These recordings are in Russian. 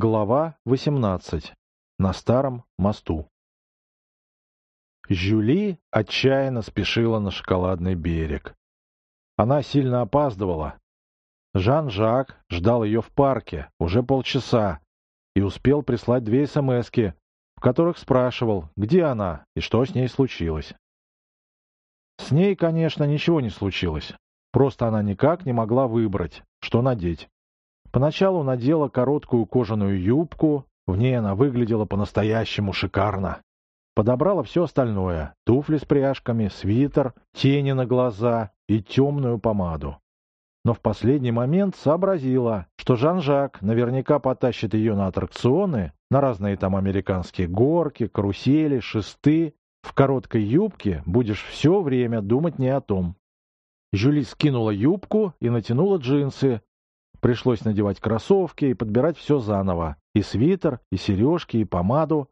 Глава 18. На старом мосту. Жюли отчаянно спешила на шоколадный берег. Она сильно опаздывала. Жан-Жак ждал ее в парке уже полчаса и успел прислать две смски, в которых спрашивал, где она и что с ней случилось. С ней, конечно, ничего не случилось. Просто она никак не могла выбрать, что надеть. Поначалу надела короткую кожаную юбку, в ней она выглядела по-настоящему шикарно. Подобрала все остальное — туфли с пряжками, свитер, тени на глаза и темную помаду. Но в последний момент сообразила, что Жан-Жак наверняка потащит ее на аттракционы, на разные там американские горки, карусели, шесты. В короткой юбке будешь все время думать не о том. Жюли скинула юбку и натянула джинсы, Пришлось надевать кроссовки и подбирать все заново. И свитер, и сережки, и помаду.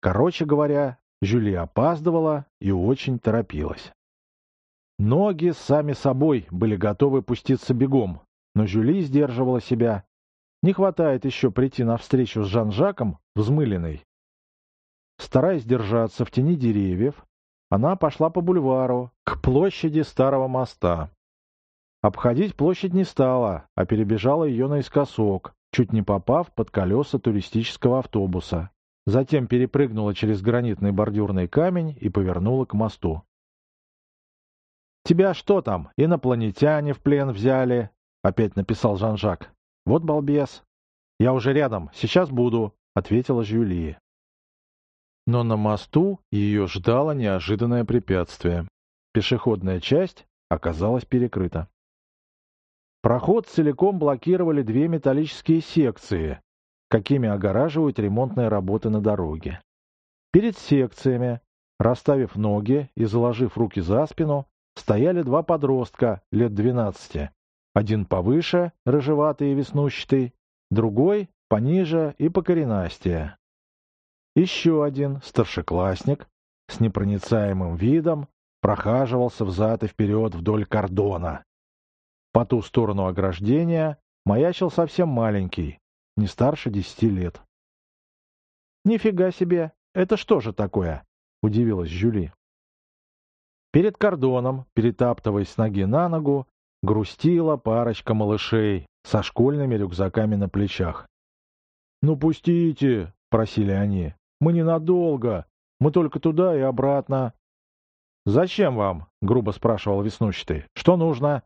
Короче говоря, Жюли опаздывала и очень торопилась. Ноги сами собой были готовы пуститься бегом, но Жюли сдерживала себя. Не хватает еще прийти на встречу с Жан-Жаком взмыленной. Стараясь держаться в тени деревьев, она пошла по бульвару, к площади Старого моста. Обходить площадь не стала, а перебежала ее наискосок, чуть не попав под колеса туристического автобуса. Затем перепрыгнула через гранитный бордюрный камень и повернула к мосту. «Тебя что там, инопланетяне в плен взяли?» — опять написал Жан-Жак. «Вот балбес». «Я уже рядом, сейчас буду», — ответила Жюли. Но на мосту ее ждало неожиданное препятствие. Пешеходная часть оказалась перекрыта. Проход целиком блокировали две металлические секции, какими огораживают ремонтные работы на дороге. Перед секциями, расставив ноги и заложив руки за спину, стояли два подростка лет двенадцати. Один повыше, рыжеватый и веснущатый, другой пониже и покоренастее. Еще один, старшеклассник, с непроницаемым видом, прохаживался взад и вперед вдоль кордона, по ту сторону ограждения маячил совсем маленький, не старше десяти лет. «Нифига себе! Это что же такое?» — удивилась Жюли. Перед кордоном, перетаптываясь с ноги на ногу, грустила парочка малышей со школьными рюкзаками на плечах. «Ну пустите!» — просили они. «Мы ненадолго. Мы только туда и обратно». «Зачем вам?» — грубо спрашивал веснущатый. «Что нужно?»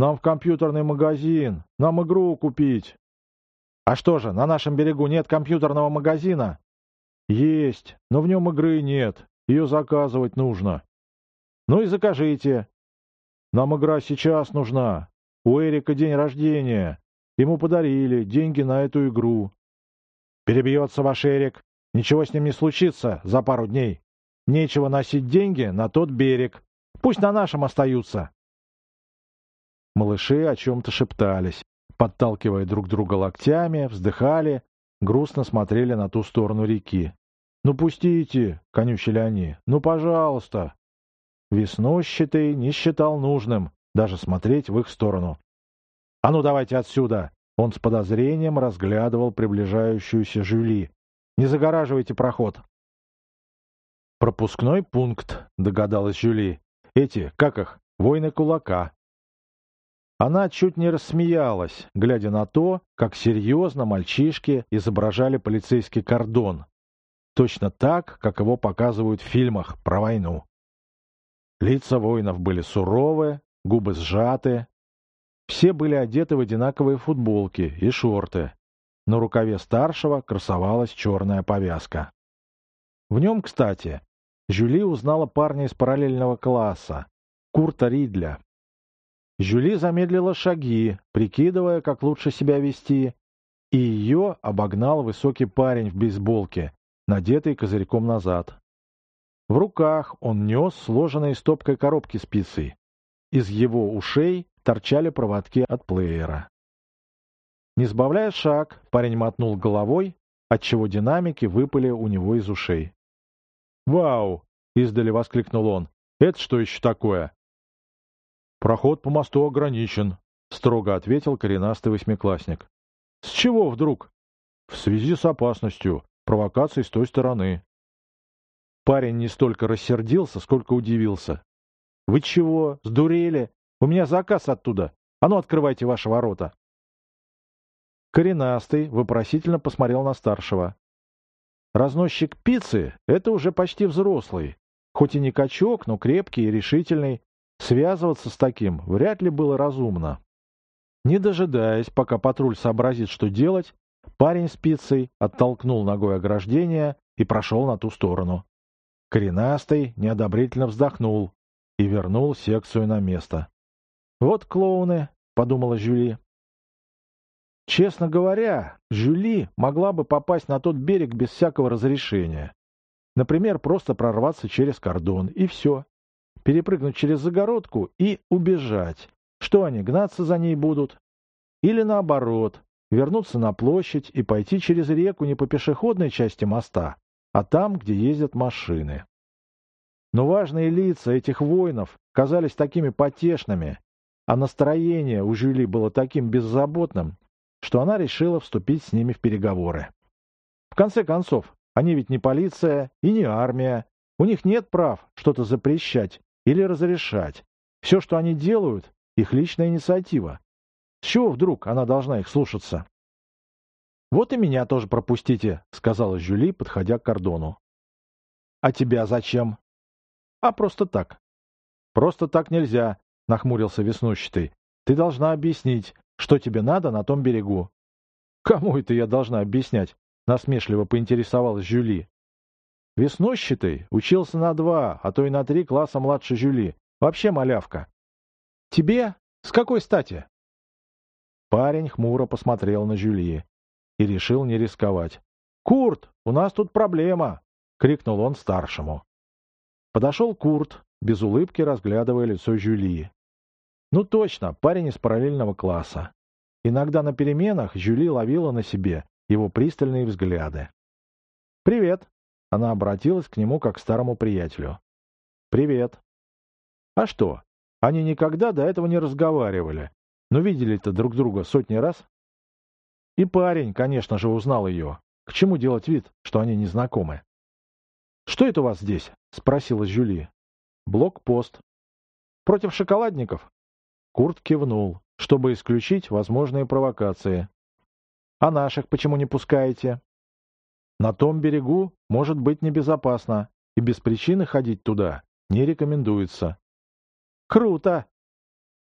Нам в компьютерный магазин. Нам игру купить. А что же, на нашем берегу нет компьютерного магазина? Есть, но в нем игры нет. Ее заказывать нужно. Ну и закажите. Нам игра сейчас нужна. У Эрика день рождения. Ему подарили деньги на эту игру. Перебьется ваш Эрик. Ничего с ним не случится за пару дней. Нечего носить деньги на тот берег. Пусть на нашем остаются. Малыши о чем-то шептались, подталкивая друг друга локтями, вздыхали, грустно смотрели на ту сторону реки. «Ну пустите!» — конючили они. «Ну, пожалуйста!» Веснущатый не считал нужным даже смотреть в их сторону. «А ну, давайте отсюда!» Он с подозрением разглядывал приближающуюся Жюли. «Не загораживайте проход!» «Пропускной пункт», — догадалась Жюли. «Эти, как их, воины кулака. Она чуть не рассмеялась, глядя на то, как серьезно мальчишки изображали полицейский кордон. Точно так, как его показывают в фильмах про войну. Лица воинов были суровые, губы сжаты. Все были одеты в одинаковые футболки и шорты. На рукаве старшего красовалась черная повязка. В нем, кстати, Жюли узнала парня из параллельного класса, Курта Ридля. Жюли замедлила шаги, прикидывая, как лучше себя вести, и ее обогнал высокий парень в бейсболке, надетый козырьком назад. В руках он нес сложенные стопкой коробки с пиццей. Из его ушей торчали проводки от плеера. Не сбавляя шаг, парень мотнул головой, отчего динамики выпали у него из ушей. «Вау!» — издали воскликнул он. «Это что еще такое?» «Проход по мосту ограничен», — строго ответил коренастый восьмиклассник. «С чего вдруг?» в связи с опасностью, провокацией с той стороны. Парень не столько рассердился, сколько удивился. «Вы чего, сдурели? У меня заказ оттуда. А ну, открывайте ваши ворота!» Коренастый вопросительно посмотрел на старшего. Разносчик пиццы — это уже почти взрослый. Хоть и не качок, но крепкий и решительный. Связываться с таким вряд ли было разумно. Не дожидаясь, пока патруль сообразит, что делать, парень с пиццей оттолкнул ногой ограждение и прошел на ту сторону. Коренастый неодобрительно вздохнул и вернул секцию на место. «Вот клоуны», — подумала Жюли. Честно говоря, Жюли могла бы попасть на тот берег без всякого разрешения. Например, просто прорваться через кордон, и все. Перепрыгнуть через загородку и убежать. Что они, гнаться за ней будут? Или наоборот, вернуться на площадь и пойти через реку не по пешеходной части моста, а там, где ездят машины. Но важные лица этих воинов казались такими потешными, а настроение у Жюли было таким беззаботным, что она решила вступить с ними в переговоры. В конце концов, они ведь не полиция и не армия, у них нет прав что-то запрещать или разрешать. Все, что они делают, их личная инициатива. С чего вдруг она должна их слушаться? «Вот и меня тоже пропустите», — сказала Жюли, подходя к кордону. «А тебя зачем?» «А просто так». «Просто так нельзя», — нахмурился веснущатый. «Ты должна объяснить, что тебе надо на том берегу». «Кому это я должна объяснять?» — насмешливо поинтересовалась Жюли. Веснущатый учился на два, а то и на три класса младше Жюли. Вообще малявка. «Тебе? С какой стати?» Парень хмуро посмотрел на Жюли и решил не рисковать. «Курт, у нас тут проблема!» — крикнул он старшему. Подошел Курт, без улыбки разглядывая лицо Жюли. Ну точно, парень из параллельного класса. Иногда на переменах Жюли ловила на себе его пристальные взгляды. «Привет!» — она обратилась к нему как к старому приятелю. «Привет!» «А что, они никогда до этого не разговаривали, но видели-то друг друга сотни раз?» И парень, конечно же, узнал ее. К чему делать вид, что они не знакомы? «Что это у вас здесь?» — спросила Жюли. «Блокпост». «Против шоколадников?» Курт кивнул, чтобы исключить возможные провокации. «А наших почему не пускаете?» «На том берегу может быть небезопасно, и без причины ходить туда не рекомендуется». «Круто!»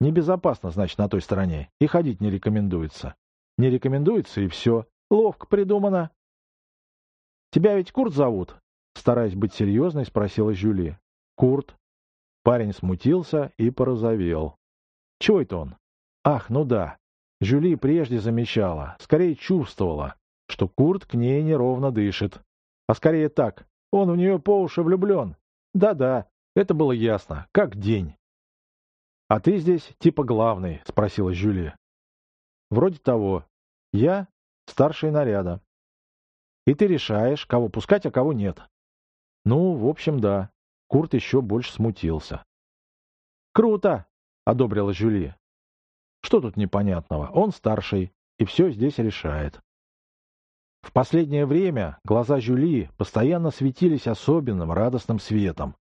«Небезопасно, значит, на той стороне, и ходить не рекомендуется». «Не рекомендуется, и все. Ловко придумано». «Тебя ведь Курт зовут?» Стараясь быть серьезной, спросила Жюли. «Курт». Парень смутился и порозовел. Чего это он? Ах, ну да. Жюли прежде замечала, скорее чувствовала, что Курт к ней неровно дышит. А скорее так, он в нее по уши влюблен. Да-да, это было ясно, как день. — А ты здесь типа главный? — спросила Жюли. — Вроде того. Я старший наряда. И ты решаешь, кого пускать, а кого нет. Ну, в общем, да. Курт еще больше смутился. «Круто!» — одобрила Жюли. «Что тут непонятного? Он старший, и все здесь решает». В последнее время глаза Жюли постоянно светились особенным радостным светом.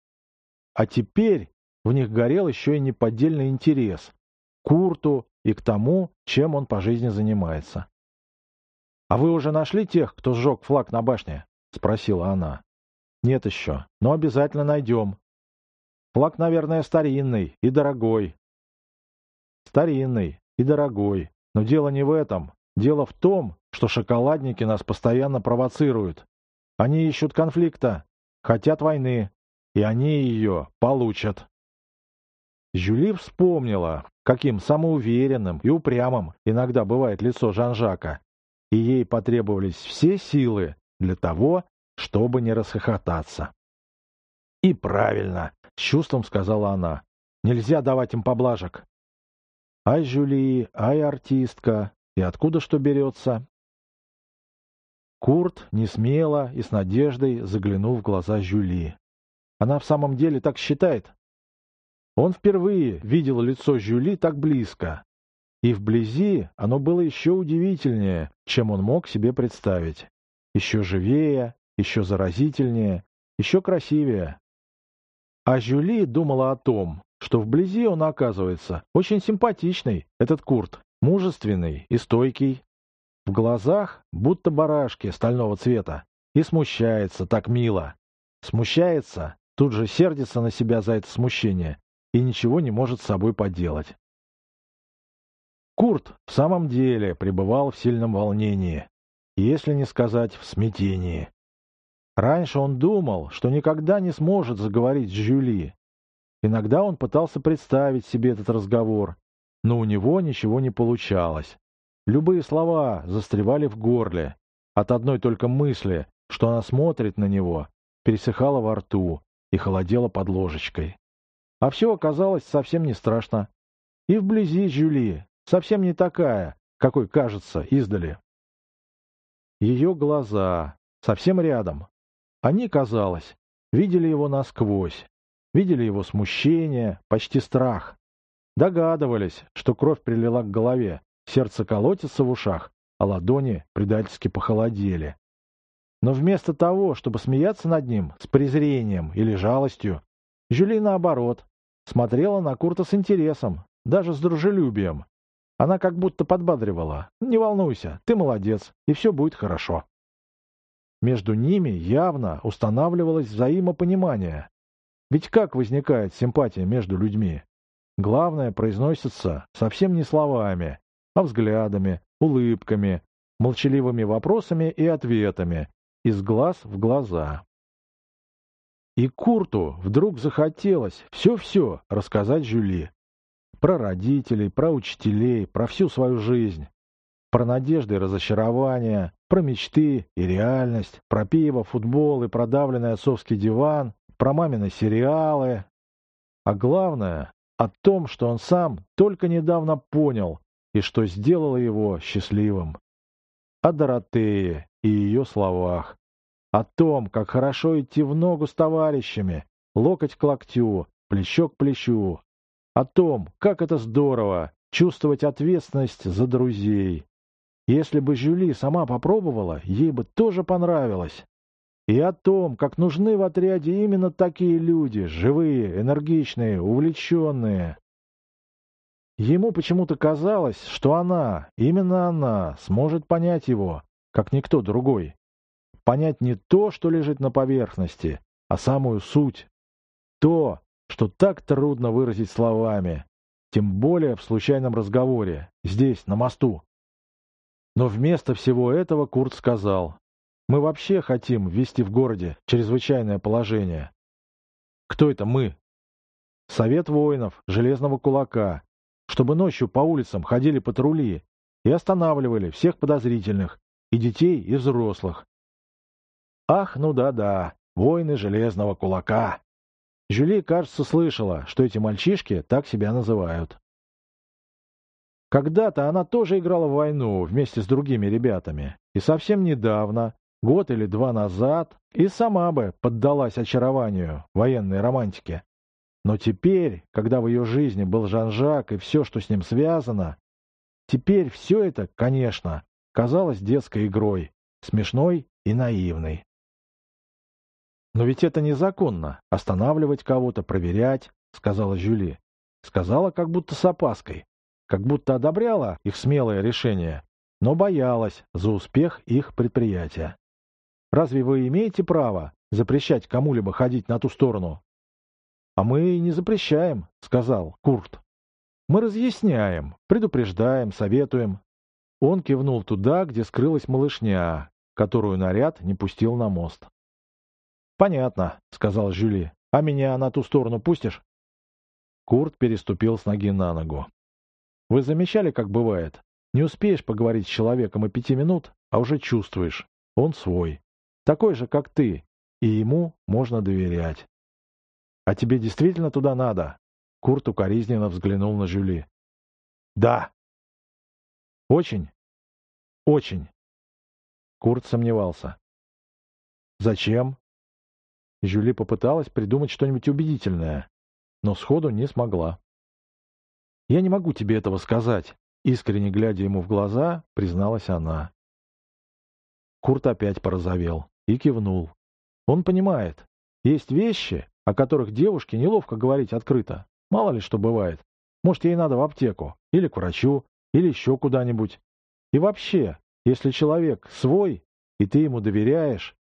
А теперь в них горел еще и неподдельный интерес к Курту и к тому, чем он по жизни занимается. «А вы уже нашли тех, кто сжег флаг на башне?» — спросила она. «Нет еще, но обязательно найдем. Флаг, наверное, старинный и дорогой, Старинный и дорогой. Но дело не в этом. Дело в том, что шоколадники нас постоянно провоцируют. Они ищут конфликта, хотят войны, и они ее получат. Жюли вспомнила, каким самоуверенным и упрямым иногда бывает лицо Жан-Жака, и ей потребовались все силы для того, чтобы не расхохотаться. «И правильно», — с чувством сказала она, — «нельзя давать им поблажек. Ай, Жюли, ай, артистка, и откуда что берется? Курт не смело и с надеждой заглянул в глаза Жюли. Она в самом деле так считает? Он впервые видел лицо Жюли так близко. И вблизи оно было еще удивительнее, чем он мог себе представить. Еще живее, еще заразительнее, еще красивее. А Жюли думала о том, что вблизи он оказывается очень симпатичный, этот Курт, мужественный и стойкий. В глазах будто барашки стального цвета. И смущается так мило. Смущается, тут же сердится на себя за это смущение и ничего не может с собой поделать. Курт в самом деле пребывал в сильном волнении, если не сказать в смятении. Раньше он думал, что никогда не сможет заговорить с Жюли. Иногда он пытался представить себе этот разговор, но у него ничего не получалось. Любые слова застревали в горле. От одной только мысли, что она смотрит на него, пересыхала во рту и холодела под ложечкой. А все оказалось совсем не страшно. И вблизи Жюли совсем не такая, какой кажется издали. Ее глаза совсем рядом. Они, казалось, видели его насквозь, видели его смущение, почти страх. Догадывались, что кровь прилила к голове, сердце колотится в ушах, а ладони предательски похолодели. Но вместо того, чтобы смеяться над ним с презрением или жалостью, Жюли, наоборот, смотрела на Курта с интересом, даже с дружелюбием. Она как будто подбадривала. «Не волнуйся, ты молодец, и все будет хорошо». Между ними явно устанавливалось взаимопонимание. Ведь как возникает симпатия между людьми? Главное произносится совсем не словами, а взглядами, улыбками, молчаливыми вопросами и ответами, из глаз в глаза. И Курту вдруг захотелось все-все рассказать Жюли. Про родителей, про учителей, про всю свою жизнь. Про надежды и разочарования, про мечты и реальность, про пиво, футбол и продавленный отцовский диван, про мамины сериалы. А главное, о том, что он сам только недавно понял и что сделало его счастливым. О Доротее и ее словах. О том, как хорошо идти в ногу с товарищами, локоть к локтю, плечо к плечу. О том, как это здорово чувствовать ответственность за друзей. Если бы Жюли сама попробовала, ей бы тоже понравилось. И о том, как нужны в отряде именно такие люди, живые, энергичные, увлеченные. Ему почему-то казалось, что она, именно она, сможет понять его, как никто другой. Понять не то, что лежит на поверхности, а самую суть. То, что так трудно выразить словами, тем более в случайном разговоре, здесь, на мосту. Но вместо всего этого Курт сказал, «Мы вообще хотим ввести в городе чрезвычайное положение». Кто это мы? Совет воинов, железного кулака, чтобы ночью по улицам ходили патрули и останавливали всех подозрительных, и детей, и взрослых. Ах, ну да-да, воины железного кулака. Жюли, кажется, слышала, что эти мальчишки так себя называют. Когда-то она тоже играла в войну вместе с другими ребятами, и совсем недавно, год или два назад, и сама бы поддалась очарованию военной романтики. Но теперь, когда в ее жизни был Жан-Жак и все, что с ним связано, теперь все это, конечно, казалось детской игрой, смешной и наивной. «Но ведь это незаконно — останавливать кого-то, проверять», — сказала Жюли. Сказала как будто с опаской, как будто одобряла их смелое решение, но боялась за успех их предприятия. «Разве вы имеете право запрещать кому-либо ходить на ту сторону?» «А мы не запрещаем», — сказал Курт. «Мы разъясняем, предупреждаем, советуем». Он кивнул туда, где скрылась малышня, которую наряд не пустил на мост. «Понятно», — сказал Жюли. «А меня на ту сторону пустишь?» Курт переступил с ноги на ногу. «Вы замечали, как бывает? Не успеешь поговорить с человеком и пяти минут, а уже чувствуешь. Он свой. Такой же, как ты, и ему можно доверять». «А тебе действительно туда надо?» Курт укоризненно взглянул на Жюли. «Да». «Очень?» «Очень». Курт сомневался. «Зачем?» Жюли попыталась придумать что-нибудь убедительное, но сходу не смогла. «Я не могу тебе этого сказать. Искренне глядя ему в глаза, призналась она. Курт опять порозовел и кивнул. Он понимает, есть вещи, о которых девушке неловко говорить открыто. Мало ли что бывает. Может, ей надо в аптеку, или к врачу, или еще куда-нибудь. И вообще, если человек свой, и ты ему доверяешь,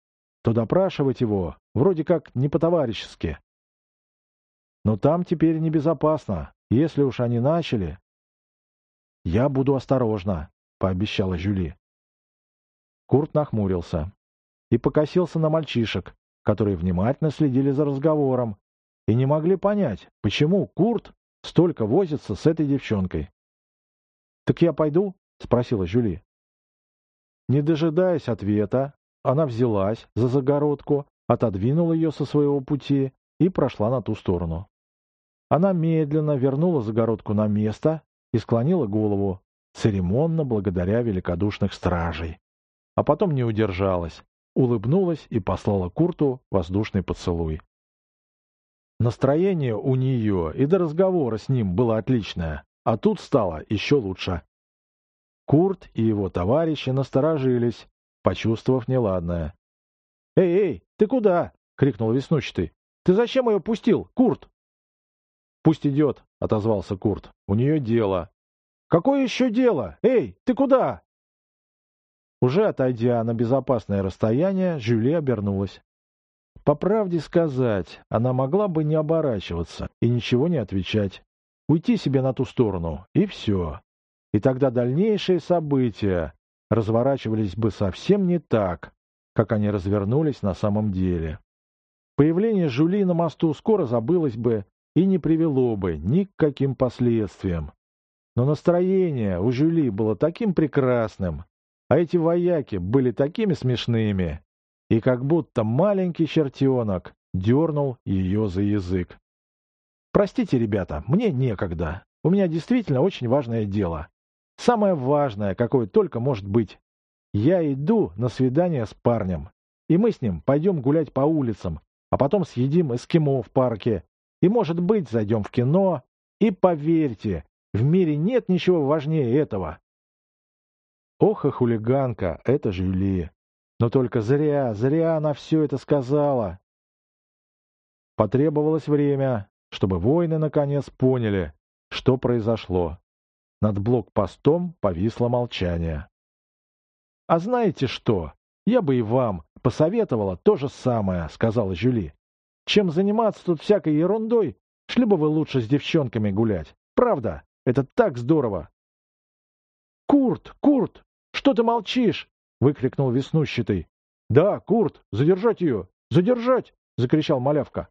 то допрашивать его вроде как не по-товарищески. Но там теперь небезопасно. Если уж они начали... «Я буду осторожна», — пообещала Жюли. Курт нахмурился и покосился на мальчишек, которые внимательно следили за разговором и не могли понять, почему Курт столько возится с этой девчонкой. «Так я пойду?» — спросила Жюли. Не дожидаясь ответа, она взялась за загородку, отодвинула ее со своего пути и прошла на ту сторону. Она медленно вернула загородку на место и склонила голову, церемонно благодаря великодушных стражей. А потом не удержалась, улыбнулась и послала Курту воздушный поцелуй. Настроение у нее и до разговора с ним было отличное, а тут стало еще лучше. Курт и его товарищи насторожились, почувствовав неладное. «Эй, эй, ты куда?» — крикнул веснущатый. «Ты зачем ее пустил, Курт?» «Пусть идет», — отозвался Курт. «У нее дело». «Какое еще дело? Эй, ты куда?» Уже отойдя на безопасное расстояние, Жюли обернулась. По правде сказать, она могла бы не оборачиваться и ничего не отвечать. Уйти себе на ту сторону, и все. И тогда дальнейшие события разворачивались бы совсем не так, как они развернулись на самом деле. Появление Жули на мосту скоро забылось бы и не привело бы ни к каким последствиям. Но настроение у Жюли было таким прекрасным, а эти вояки были такими смешными, и как будто маленький чертенок дернул ее за язык. «Простите, ребята, мне некогда. У меня действительно очень важное дело. Самое важное, какое только может быть. Я иду на свидание с парнем, и мы с ним пойдем гулять по улицам, а потом съедим эскимо в парке, и, может быть, зайдем в кино. И поверьте, в мире нет ничего важнее этого. Ох и хулиганка, это Жюли. Но только зря, зря она все это сказала. Потребовалось время, чтобы воины наконец поняли, что произошло. Над блокпостом повисло молчание. «А знаете что? Я бы и вам посоветовала то же самое», — сказала Жюли. «Чем заниматься тут всякой ерундой, шли бы вы лучше с девчонками гулять. Правда, это так здорово!» «Курт! Курт! Что ты молчишь?» — выкрикнул веснущатый. «Да, Курт! Задержать ее! Задержать!» — закричал малявка.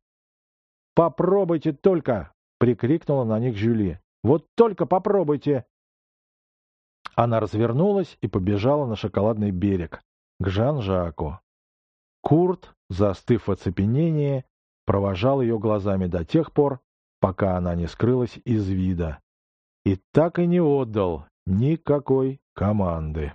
«Попробуйте только!» — прикрикнула на них Жюли. Вот только попробуйте!» Она развернулась и побежала на шоколадный берег, к Жан-Жаку. Курт, застыв в оцепенении, провожал ее глазами до тех пор, пока она не скрылась из вида. И так и не отдал никакой команды.